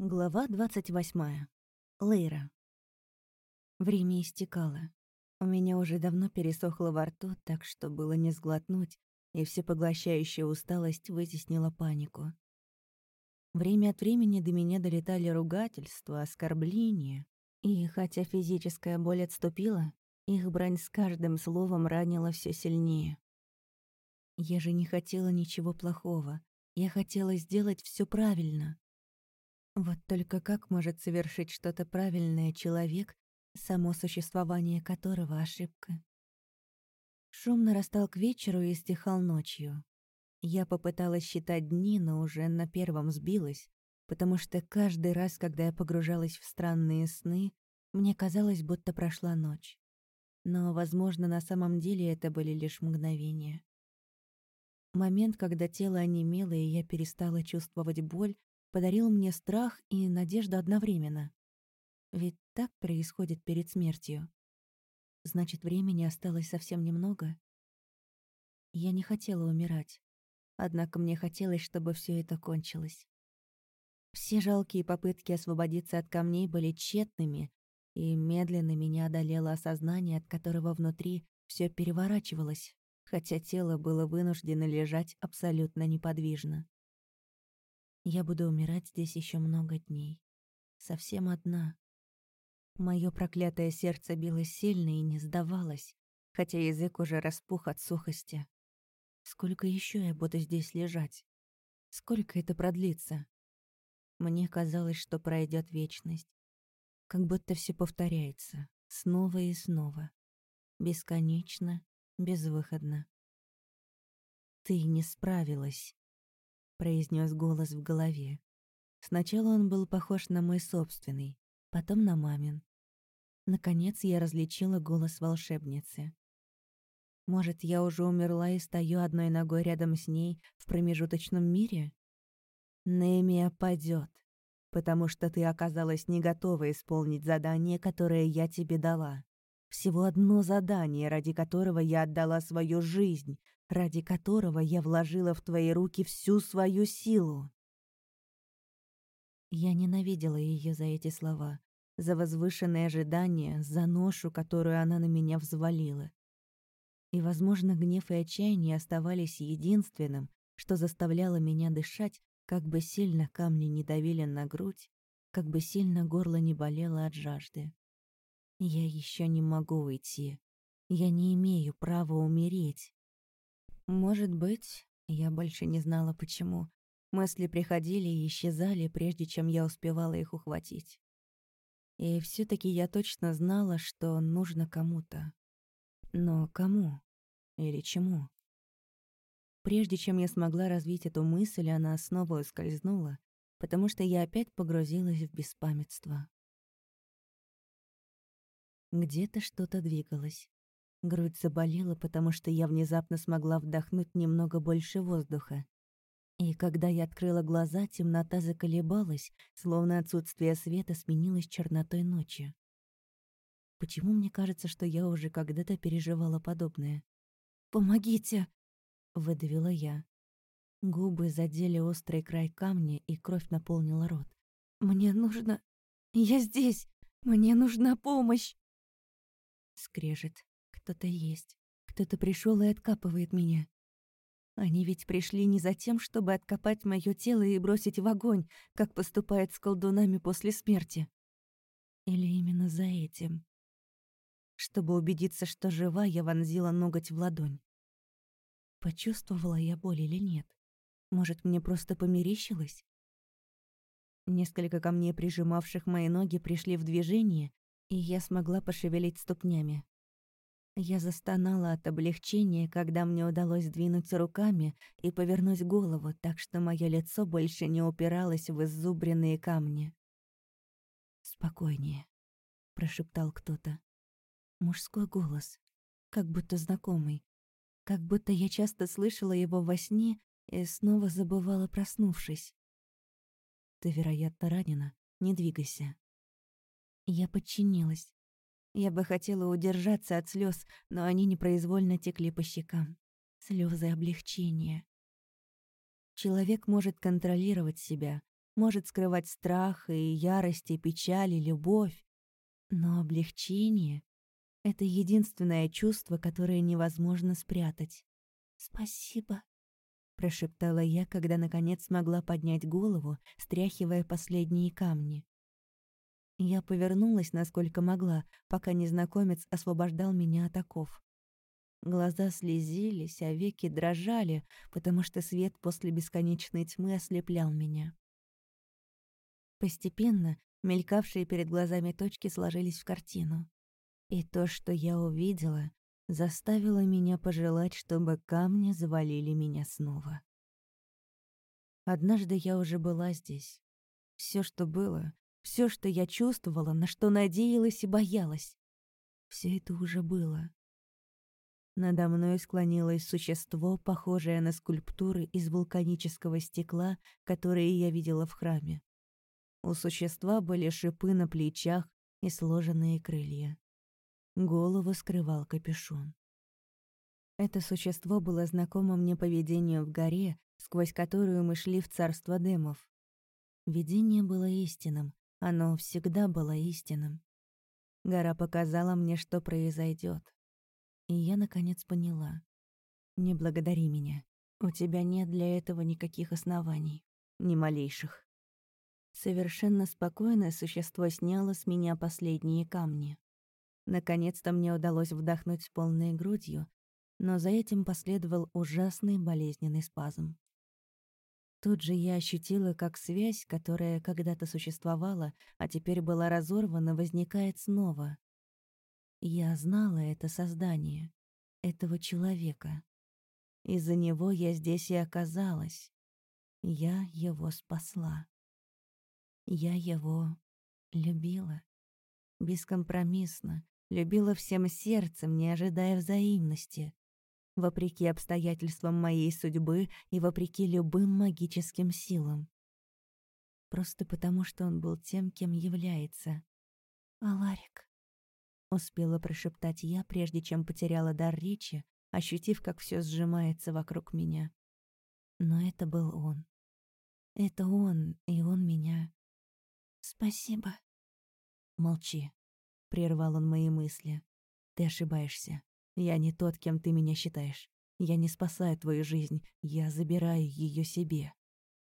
Глава 28. Лейра. Время истекало. У меня уже давно пересохло во рту, так что было не сглотнуть, и всепоглощающая усталость вытеснила панику. Время от времени до меня долетали ругательства, оскорбления, и хотя физическая боль отступила, их брань с каждым словом ранила все сильнее. Я же не хотела ничего плохого. Я хотела сделать все правильно. Вот только как может совершить что-то правильное человек, само существование которого — ошибка? Шум нарастал к вечеру и стихал ночью. Я попыталась считать дни, но уже на первом сбилась, потому что каждый раз, когда я погружалась в странные сны, мне казалось, будто прошла ночь. Но, возможно, на самом деле это были лишь мгновения. Момент, когда тело онемело, и я перестала чувствовать боль, подарил мне страх и надежду одновременно. Ведь так происходит перед смертью. Значит, времени осталось совсем немного. Я не хотела умирать. Однако мне хотелось, чтобы все это кончилось. Все жалкие попытки освободиться от камней были тщетными, и медленно меня одолело осознание, от которого внутри все переворачивалось, хотя тело было вынуждено лежать абсолютно неподвижно. Я буду умирать здесь еще много дней. Совсем одна. Мое проклятое сердце билось сильно и не сдавалось, хотя язык уже распух от сухости. Сколько еще я буду здесь лежать? Сколько это продлится? Мне казалось, что пройдет вечность. Как будто все повторяется, снова и снова. Бесконечно, безвыходно. Ты не справилась произнес голос в голове. Сначала он был похож на мой собственный, потом на мамин. Наконец я различила голос волшебницы. Может, я уже умерла и стою одной ногой рядом с ней в промежуточном мире? Немия падет, потому что ты оказалась не готова исполнить задание, которое я тебе дала. Всего одно задание, ради которого я отдала свою жизнь, ради которого я вложила в твои руки всю свою силу. Я ненавидела ее за эти слова, за возвышенные ожидания, за ношу, которую она на меня взвалила. И, возможно, гнев и отчаяние оставались единственным, что заставляло меня дышать, как бы сильно камни не давили на грудь, как бы сильно горло не болело от жажды. Я еще не могу уйти. Я не имею права умереть. Может быть, я больше не знала почему. Мысли приходили и исчезали, прежде чем я успевала их ухватить. И все таки я точно знала, что нужно кому-то. Но кому? Или чему? Прежде чем я смогла развить эту мысль, она снова ускользнула, потому что я опять погрузилась в беспамятство. Где-то что-то двигалось. Грудь заболела, потому что я внезапно смогла вдохнуть немного больше воздуха. И когда я открыла глаза, темнота заколебалась, словно отсутствие света сменилось чернотой ночи. Почему мне кажется, что я уже когда-то переживала подобное? «Помогите!» — выдавила я. Губы задели острый край камня, и кровь наполнила рот. «Мне нужно... Я здесь! Мне нужна помощь!» Скрежет. Кто-то есть. Кто-то пришел и откапывает меня. Они ведь пришли не за тем, чтобы откопать мое тело и бросить в огонь, как поступает с колдунами после смерти. Или именно за этим. Чтобы убедиться, что жива, я вонзила ноготь в ладонь. Почувствовала я боль или нет? Может, мне просто померещилось? Несколько камней, прижимавших мои ноги, пришли в движение, и я смогла пошевелить ступнями. Я застонала от облегчения, когда мне удалось двинуть руками и повернуть голову так, что мое лицо больше не упиралось в иззубренные камни. «Спокойнее», — прошептал кто-то. Мужской голос, как будто знакомый, как будто я часто слышала его во сне и снова забывала, проснувшись. «Ты, вероятно, ранена. Не двигайся». Я подчинилась. Я бы хотела удержаться от слез, но они непроизвольно текли по щекам. Слезы облегчения. Человек может контролировать себя, может скрывать страх и ярость, и печаль, и любовь. Но облегчение — это единственное чувство, которое невозможно спрятать. «Спасибо», — прошептала я, когда наконец смогла поднять голову, стряхивая последние камни. Я повернулась, насколько могла, пока незнакомец освобождал меня от оков. Глаза слезились, а веки дрожали, потому что свет после бесконечной тьмы ослеплял меня. Постепенно мелькавшие перед глазами точки сложились в картину. И то, что я увидела, заставило меня пожелать, чтобы камни завалили меня снова. Однажды я уже была здесь. Все, что было, все, что я чувствовала, на что надеялась и боялась, все это уже было. Надо мной склонилось существо, похожее на скульптуры из вулканического стекла, которые я видела в храме. У существа были шипы на плечах и сложенные крылья. Голову скрывал капюшон. Это существо было знакомо мне по видению в горе, сквозь которую мы шли в царство демов. Видение было истинным, оно всегда было истинным. Гора показала мне, что произойдет. И я, наконец, поняла. Не благодари меня. У тебя нет для этого никаких оснований. Ни малейших. Совершенно спокойное существо сняло с меня последние камни. Наконец-то мне удалось вдохнуть полной грудью, но за этим последовал ужасный болезненный спазм. Тут же я ощутила, как связь, которая когда-то существовала, а теперь была разорвана, возникает снова. Я знала это создание, этого человека. Из-за него я здесь и оказалась. Я его спасла. Я его любила. Бескомпромиссно, любила всем сердцем, не ожидая взаимности. Вопреки обстоятельствам моей судьбы и вопреки любым магическим силам. Просто потому, что он был тем, кем является. Аларик. Успела прошептать я, прежде чем потеряла дар речи, ощутив, как все сжимается вокруг меня. Но это был он. Это он, и он меня. Спасибо. Молчи. Прервал он мои мысли. Ты ошибаешься. Я не тот, кем ты меня считаешь. Я не спасаю твою жизнь, я забираю ее себе.